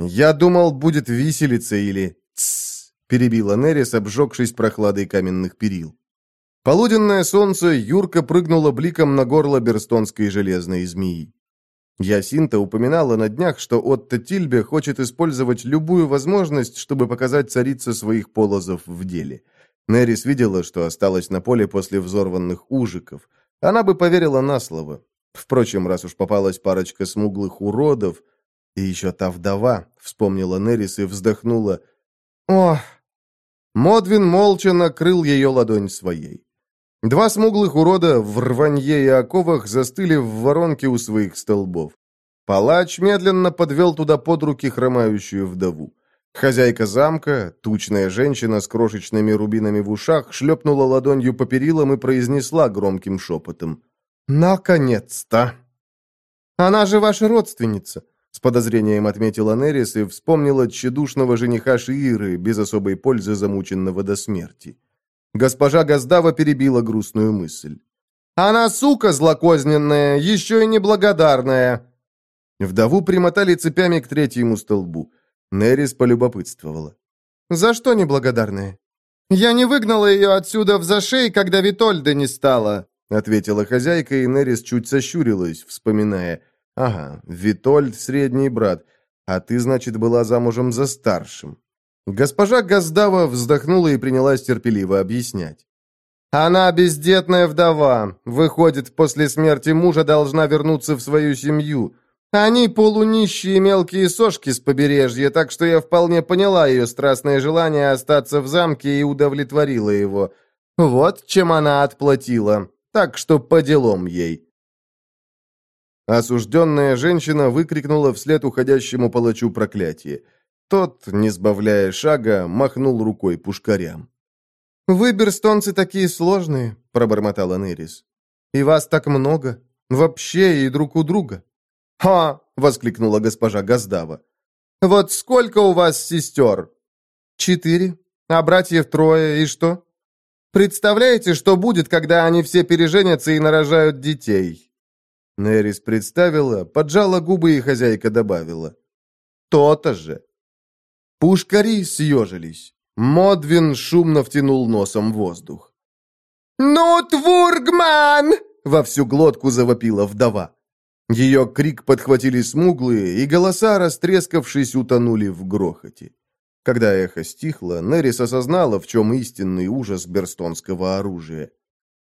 «Я думал, будет виселица или...» «Тссс!» — перебила Нерис, обжегшись прохладой каменных перил. Полуденное солнце Юрка прыгнуло бликом на горло берстонской железной змеи. Ясинта упоминала на днях, что Отто Тильбе хочет использовать любую возможность, чтобы показать царице своих полозов в деле. Нерис видела, что осталось на поле после взорванных ужиков. Она бы поверила на слово. Впрочем, раз уж попалась парочка смуглых уродов, и еще та вдова, вспомнила Нерис и вздохнула. Ох! Модвин молча накрыл ее ладонь своей. Два смуглых урода в рванье и оковах застыли в воронке у своих столбов. Палач медленно подвел туда под руки хромающую вдову. Хозяйка замка, тучная женщина с крошечными рубинами в ушах, шлепнула ладонью по перилам и произнесла громким шепотом. «Наконец-то!» «Она же ваша родственница», — с подозрением отметила Нерис и вспомнила тщедушного жениха Шииры, без особой пользы замученного до смерти. Госпожа Газдава перебила грустную мысль. «Она сука злокозненная, еще и неблагодарная!» Вдову примотали цепями к третьему столбу. Нерис полюбопытствовала. «За что неблагодарная?» «Я не выгнала ее отсюда в зашей, когда Витольда не стала», — ответила хозяйка, и Нерис чуть сощурилась, вспоминая. «Ага, Витольд — средний брат, а ты, значит, была замужем за старшим». Госпожа Газдава вздохнула и принялась терпеливо объяснять. «Она бездетная вдова. Выходит, после смерти мужа должна вернуться в свою семью. Они полунищие мелкие сошки с побережья, так что я вполне поняла ее страстное желание остаться в замке и удовлетворила его. Вот чем она отплатила. Так что по делам ей». Осужденная женщина выкрикнула вслед уходящему палачу проклятие. Тот, не сбавляя шага, махнул рукой пушкарям. «Вы, берстонцы, такие сложные», — пробормотала Нерис. «И вас так много. Вообще и друг у друга». «Ха!» — воскликнула госпожа Газдава. «Вот сколько у вас сестер?» «Четыре. А братьев трое. И что?» Представляете, что будет, когда они все переженятся и нарожают детей?» Нерис представила, поджала губы и хозяйка добавила. «То-то же!» Пушкари съежились. Модвин шумно втянул носом воздух. «Ну, Твургман!» — во всю глотку завопила вдова. Ее крик подхватили смуглые, и голоса, растрескавшись, утонули в грохоте. Когда эхо стихло, Нерис осознала, в чем истинный ужас берстонского оружия.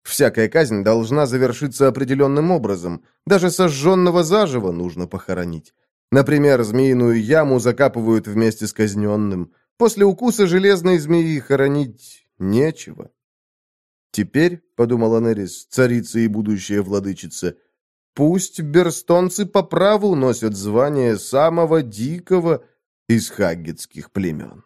Всякая казнь должна завершиться определенным образом. Даже сожженного заживо нужно похоронить. Например, змеиную яму закапывают вместе с казненным. После укуса железной змеи хоронить нечего. Теперь, — подумала Нерис, царица и будущая владычица, — пусть берстонцы по праву носят звание самого дикого из хаггетских племен.